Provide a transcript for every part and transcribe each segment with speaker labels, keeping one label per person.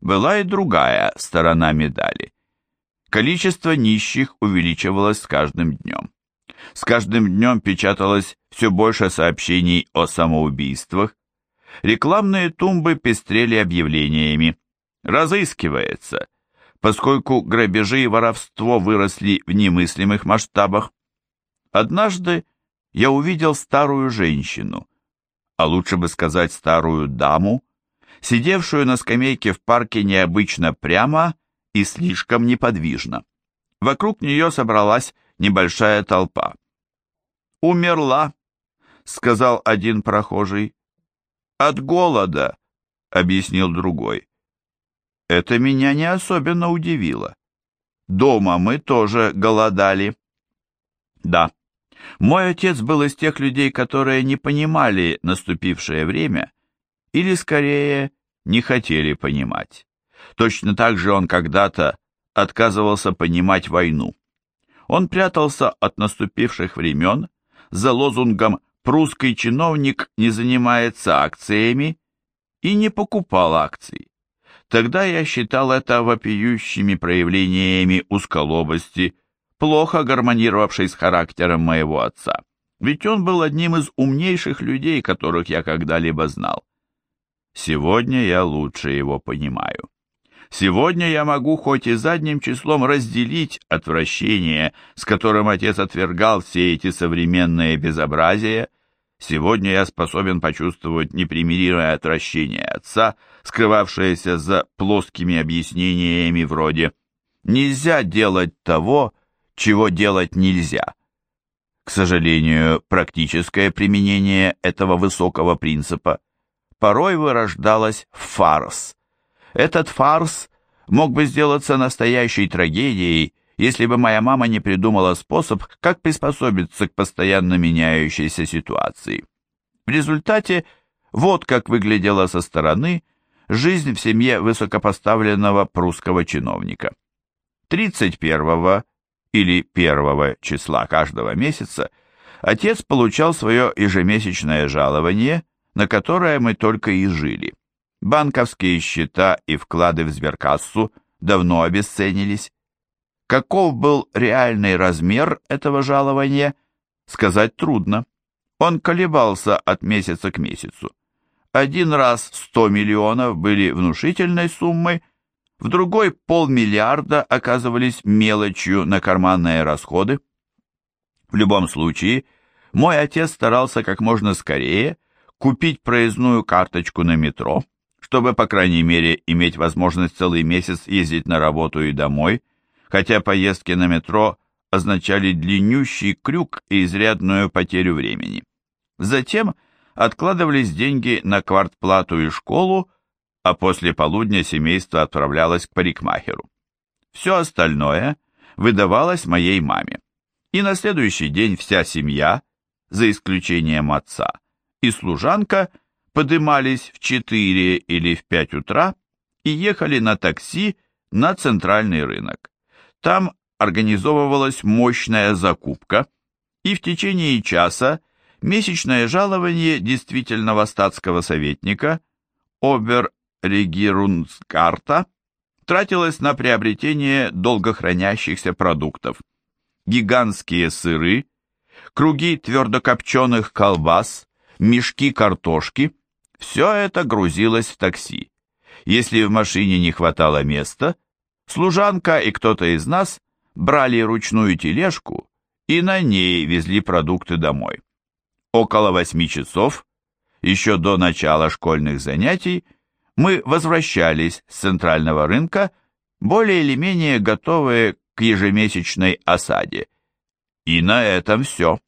Speaker 1: была и другая сторона медали. Количество нищих увеличивалось с каждым днем. С каждым днем печаталось все больше сообщений о самоубийствах. Рекламные тумбы пестрели объявлениями. «Разыскивается», поскольку грабежи и воровство выросли в немыслимых масштабах. Однажды я увидел старую женщину, а лучше бы сказать старую даму, сидевшую на скамейке в парке необычно прямо и слишком неподвижно. Вокруг нее собралась небольшая толпа. «Умерла», — сказал один прохожий. «От голода», — объяснил другой. Это меня не особенно удивило. Дома мы тоже голодали. Да, мой отец был из тех людей, которые не понимали наступившее время, или, скорее, не хотели понимать. Точно так же он когда-то отказывался понимать войну. Он прятался от наступивших времен за лозунгом «прусский чиновник не занимается акциями» и не покупал акций. Тогда я считал это вопиющими проявлениями узколобости, плохо гармонировавшей с характером моего отца. Ведь он был одним из умнейших людей, которых я когда-либо знал. Сегодня я лучше его понимаю. Сегодня я могу хоть и задним числом разделить отвращение, с которым отец отвергал все эти современные безобразия. Сегодня я способен почувствовать непримиримое отвращение отца, скрывавшееся за плоскими объяснениями вроде «нельзя делать того, чего делать нельзя». К сожалению, практическое применение этого высокого принципа порой вырождалось в фарс. Этот фарс мог бы сделаться настоящей трагедией, если бы моя мама не придумала способ, как приспособиться к постоянно меняющейся ситуации. В результате вот как выглядела со стороны жизнь в семье высокопоставленного прусского чиновника. 31 или 1 числа каждого месяца отец получал свое ежемесячное жалование, на которое мы только и жили. Банковские счета и вклады в сберкассу давно обесценились. Каков был реальный размер этого жалования, сказать трудно. Он колебался от месяца к месяцу. Один раз 100 миллионов были внушительной суммой, в другой полмиллиарда оказывались мелочью на карманные расходы. В любом случае, мой отец старался как можно скорее купить проездную карточку на метро, чтобы, по крайней мере, иметь возможность целый месяц ездить на работу и домой, хотя поездки на метро означали длиннющий крюк и изрядную потерю времени. Затем откладывались деньги на квартплату и школу, а после полудня семейство отправлялось к парикмахеру. Все остальное выдавалось моей маме. И на следующий день вся семья, за исключением отца, и служанка подымались в 4 или в 5 утра и ехали на такси на центральный рынок. Там организовывалась мощная закупка, и в течение часа месячное жалование действительного статского советника обер-регирунскарта тратилось на приобретение долгохранящихся продуктов. Гигантские сыры, круги твердокопченых колбас, мешки картошки – все это грузилось в такси. Если в машине не хватало места, служанка и кто-то из нас брали ручную тележку и на ней везли продукты домой. Около восьми часов, еще до начала школьных занятий, мы возвращались с центрального рынка, более или менее готовые к ежемесячной осаде. И на этом все.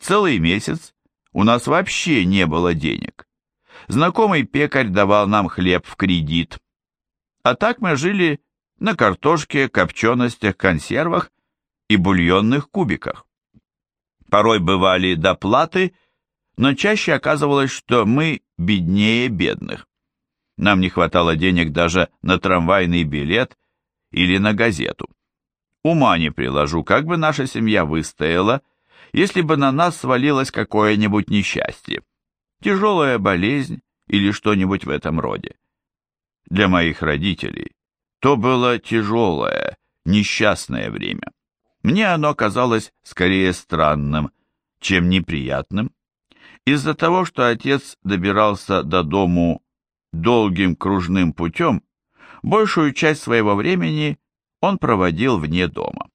Speaker 1: Целый месяц у нас вообще не было денег. Знакомый пекарь давал нам хлеб в кредит. А так мы жили на картошке, копченостях, консервах и бульонных кубиках. Порой бывали доплаты но чаще оказывалось, что мы беднее бедных. Нам не хватало денег даже на трамвайный билет или на газету. Ума не приложу, как бы наша семья выстояла, если бы на нас свалилось какое-нибудь несчастье, тяжелая болезнь или что-нибудь в этом роде. для моих родителей, то было тяжелое, несчастное время. Мне оно казалось скорее странным, чем неприятным. Из-за того, что отец добирался до дому долгим кружным путем, большую часть своего времени он проводил вне дома.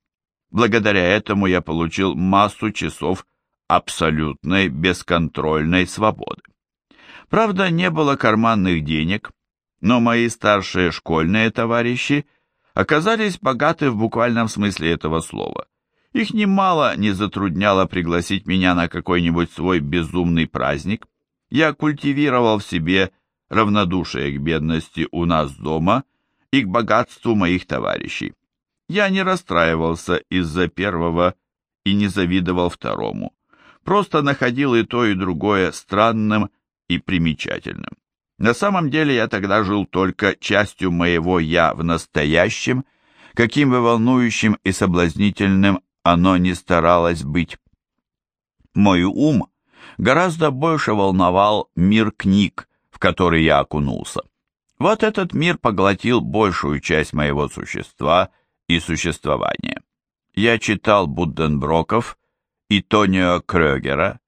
Speaker 1: Благодаря этому я получил массу часов абсолютной бесконтрольной свободы. Правда, не было карманных денег, но мои старшие школьные товарищи оказались богаты в буквальном смысле этого слова. Их немало не затрудняло пригласить меня на какой-нибудь свой безумный праздник. Я культивировал в себе равнодушие к бедности у нас дома и к богатству моих товарищей. Я не расстраивался из-за первого и не завидовал второму. Просто находил и то, и другое странным и примечательным. На самом деле я тогда жил только частью моего «я» в настоящем, каким бы волнующим и соблазнительным оно не старалось быть. Мой ум гораздо больше волновал мир книг, в который я окунулся. Вот этот мир поглотил большую часть моего существа и существования. Я читал Будденброков и Тонио Крёгера,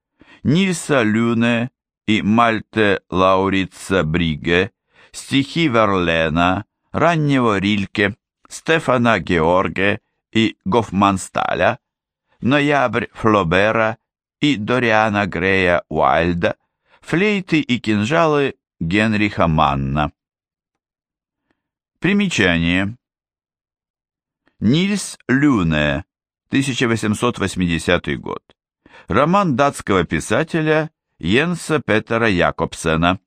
Speaker 1: Нильса Люне и Мальте Лаурица Бриге, стихи Верлена, раннего Рильке, Стефана Георге и Гофмансталя, Ноябрь Флобера и Дориана Грея Уайльда, флейты и кинжалы Генриха Манна. Примечание. Нильс Люне, 1880 год. Роман датского писателя Йенса Петера Якобсена.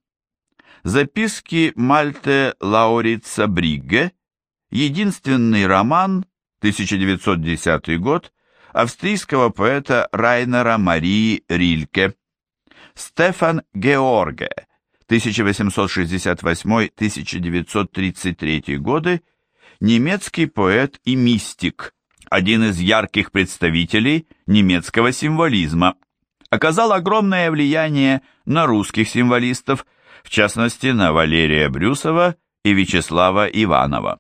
Speaker 1: Записки Мальте Лаурица Бригге, единственный роман, 1910 год, австрийского поэта Райнера Марии Рильке. Стефан Георге, 1868-1933 годы, немецкий поэт и мистик, один из ярких представителей немецкого символизма оказал огромное влияние на русских символистов, в частности на Валерия Брюсова и Вячеслава Иванова.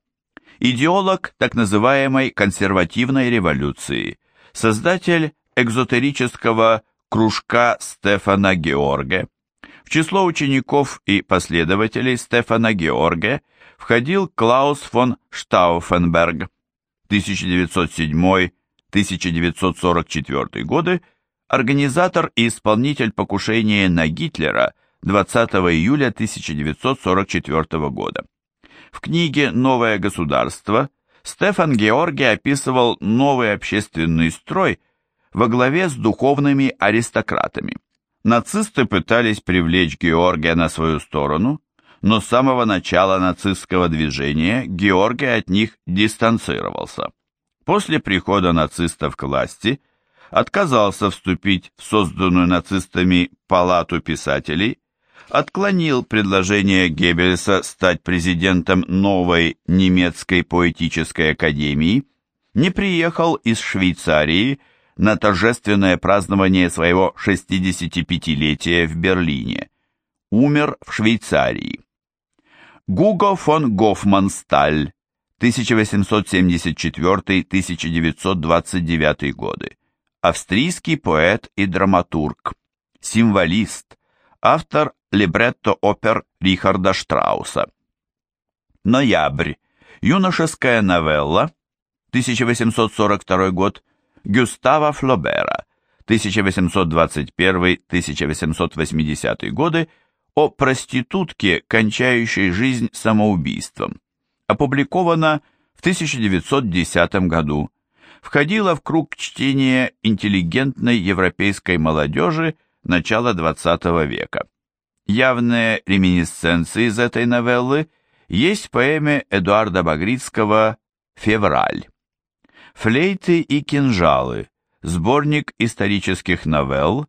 Speaker 1: Идеолог так называемой консервативной революции, создатель экзотерического кружка Стефана Георге. В число учеников и последователей Стефана Георге входил Клаус фон Штауфенберг 1907-1944 годы, организатор и исполнитель покушения на Гитлера 20 июля 1944 года. В книге «Новое государство» Стефан Георги описывал новый общественный строй во главе с духовными аристократами. Нацисты пытались привлечь Георгия на свою сторону, но с самого начала нацистского движения Георгий от них дистанцировался. После прихода нацистов к власти – отказался вступить в созданную нацистами палату писателей, отклонил предложение Геббельса стать президентом новой немецкой поэтической академии, не приехал из Швейцарии на торжественное празднование своего 65-летия в Берлине. Умер в Швейцарии. Гуго фон Гофмансталь, 1874-1929 годы австрийский поэт и драматург, символист, автор либретто-опер Рихарда Штрауса. Ноябрь. Юношеская новелла, 1842 год, Гюстава Флобера, 1821-1880 годы, о проститутке, кончающей жизнь самоубийством. Опубликовано в 1910 году входила в круг чтения интеллигентной европейской молодежи начала XX века. Явные реминисценции из этой новеллы есть в поэме Эдуарда Багрицкого «Февраль». «Флейты и кинжалы» сборник исторических новелл,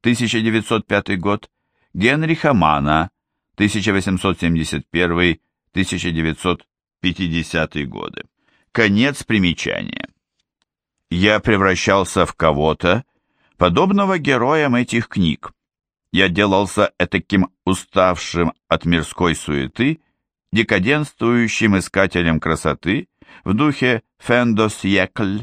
Speaker 1: 1905 год, Генриха Мана, 1871-1950 годы. Конец примечания я превращался в кого-то, подобного героям этих книг. Я делался этаким уставшим от мирской суеты декаденствующим искателем красоты в духе «Фендос Екль»,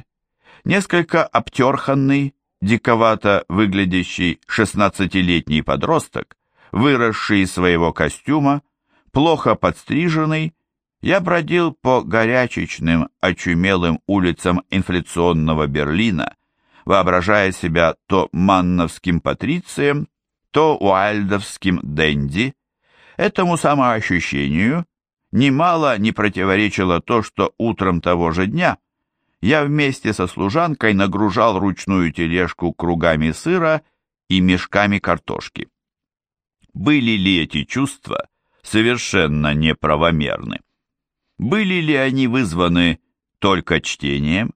Speaker 1: несколько обтерханный, диковато выглядящий шестнадцатилетний подросток, выросший из своего костюма, плохо подстриженный, я бродил по горячечным, очумелым улицам инфляционного Берлина, воображая себя то манновским патрицием, то уайльдовским денди. Этому самоощущению немало не противоречило то, что утром того же дня я вместе со служанкой нагружал ручную тележку кругами сыра и мешками картошки. Были ли эти чувства совершенно неправомерны? Были ли они вызваны только чтением?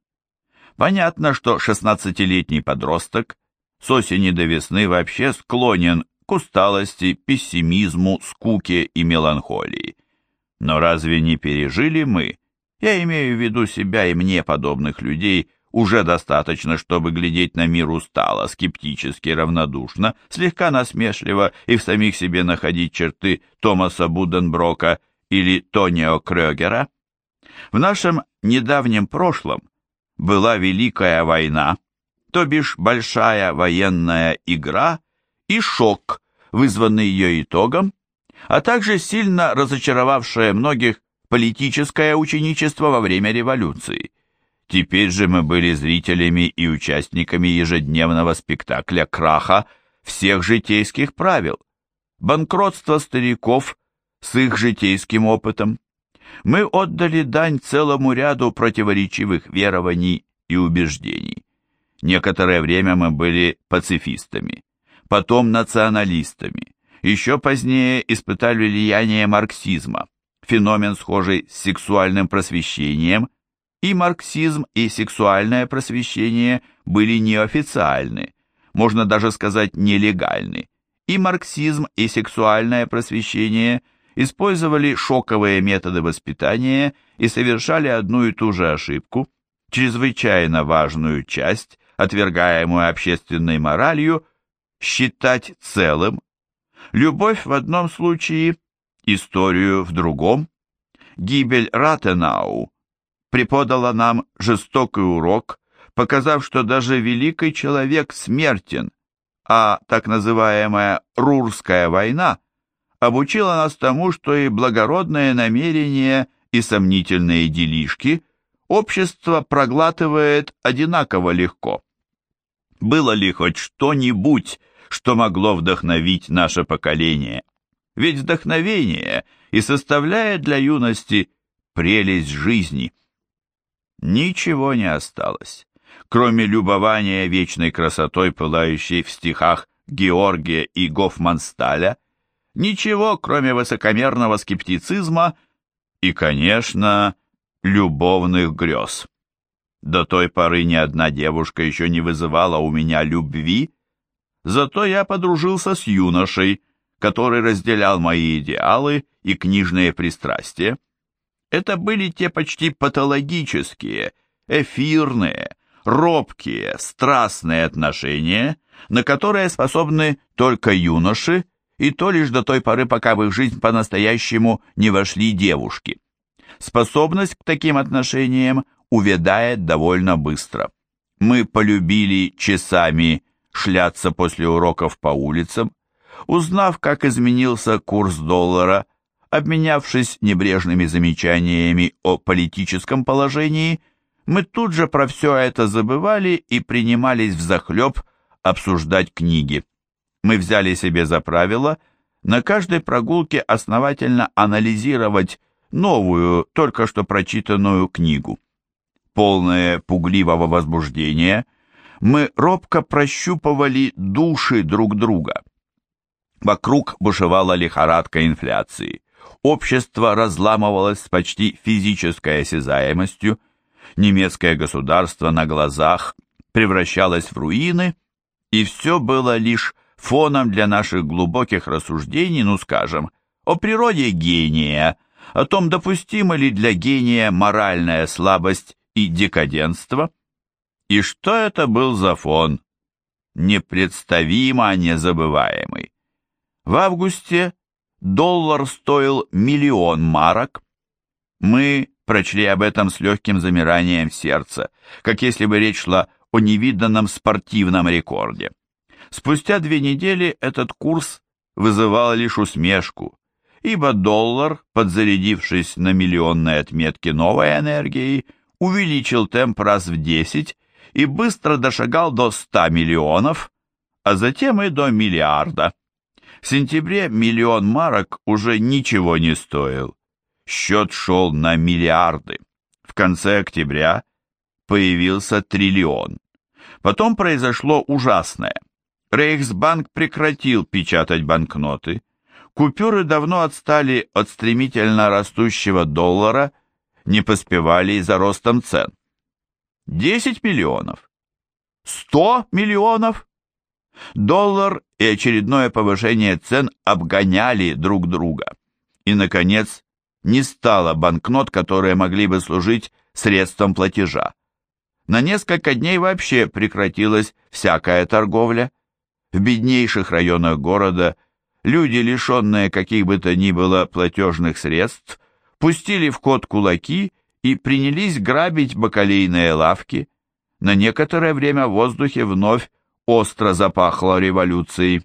Speaker 1: Понятно, что 16-летний подросток с осени до весны вообще склонен к усталости, пессимизму, скуке и меланхолии. Но разве не пережили мы, я имею в виду себя и мне подобных людей, уже достаточно, чтобы глядеть на мир устало, скептически, равнодушно, слегка насмешливо и в самих себе находить черты Томаса Буденброка или Тонио Крёгера? В нашем недавнем прошлом была Великая война, то бишь большая военная игра и шок, вызванный ее итогом, а также сильно разочаровавшее многих политическое ученичество во время революции. Теперь же мы были зрителями и участниками ежедневного спектакля краха всех житейских правил, банкротства стариков с их житейским опытом. Мы отдали дань целому ряду противоречивых верований и убеждений. Некоторое время мы были пацифистами, потом националистами, еще позднее испытали влияние марксизма, феномен, схожий с сексуальным просвещением, и марксизм, и сексуальное просвещение были неофициальны, можно даже сказать нелегальны. И марксизм, и сексуальное просвещение использовали шоковые методы воспитания и совершали одну и ту же ошибку, чрезвычайно важную часть, отвергаемую общественной моралью, считать целым. Любовь в одном случае, историю в другом. Гибель Ратенау преподала нам жестокий урок, показав, что даже великий человек смертен, а так называемая Рурская война обучила нас тому, что и благородные намерения и сомнительные делишки общество проглатывает одинаково легко. Было ли хоть что-нибудь, что могло вдохновить наше поколение? Ведь вдохновение и составляет для юности прелесть жизни. Ничего не осталось, кроме любования вечной красотой, пылающей в стихах Георгия и Гофмансталя, ничего, кроме высокомерного скептицизма и, конечно, любовных грез. До той поры ни одна девушка еще не вызывала у меня любви, зато я подружился с юношей, который разделял мои идеалы и книжные пристрастия. Это были те почти патологические, эфирные, робкие, страстные отношения, на которые способны только юноши, и то лишь до той поры, пока в их жизнь по-настоящему не вошли девушки. Способность к таким отношениям увядает довольно быстро. Мы полюбили часами шляться после уроков по улицам, Узнав, как изменился курс доллара, обменявшись небрежными замечаниями о политическом положении, мы тут же про все это забывали и принимались взахлеб обсуждать книги. Мы взяли себе за правило на каждой прогулке основательно анализировать новую, только что прочитанную книгу. Полное пугливого возбуждения, мы робко прощупывали души друг друга – Вокруг бушевала лихорадка инфляции. Общество разламывалось с почти физической осязаемостью. Немецкое государство на глазах превращалось в руины, и все было лишь фоном для наших глубоких рассуждений, ну скажем, о природе гения, о том, допустима ли для гения моральная слабость и декаденство. И что это был за фон? Непредставимо незабываемый. В августе доллар стоил миллион марок. Мы прочли об этом с легким замиранием сердца, как если бы речь шла о невиданном спортивном рекорде. Спустя две недели этот курс вызывал лишь усмешку, ибо доллар, подзарядившись на миллионной отметке новой энергией, увеличил темп раз в 10 и быстро дошагал до 100 миллионов, а затем и до миллиарда. В сентябре миллион марок уже ничего не стоил. Счет шел на миллиарды. В конце октября появился триллион. Потом произошло ужасное. Рейхсбанк прекратил печатать банкноты. Купюры давно отстали от стремительно растущего доллара, не поспевали за ростом цен. 10 миллионов. 100 миллионов. Доллар и очередное повышение цен обгоняли друг друга. И, наконец, не стало банкнот, которые могли бы служить средством платежа. На несколько дней вообще прекратилась всякая торговля. В беднейших районах города люди, лишенные каких бы то ни было платежных средств, пустили в ход кулаки и принялись грабить бакалейные лавки. На некоторое время в воздухе вновь остро запахло революцией.